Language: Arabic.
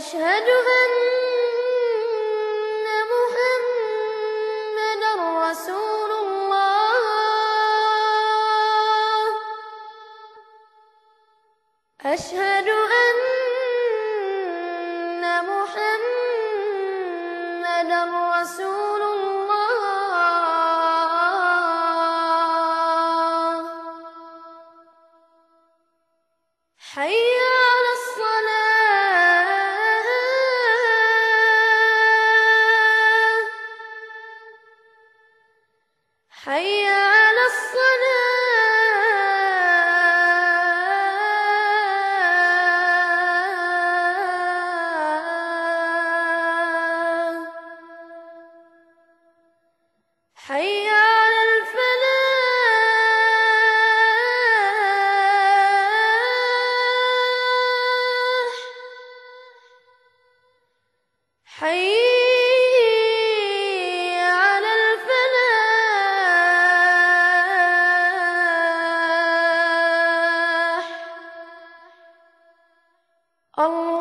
أشهد أن محمدا رسول الله. أشهد أن محمدا رسول الله. حي على الصلاة. حي على الفلاح. حي الفلاح الله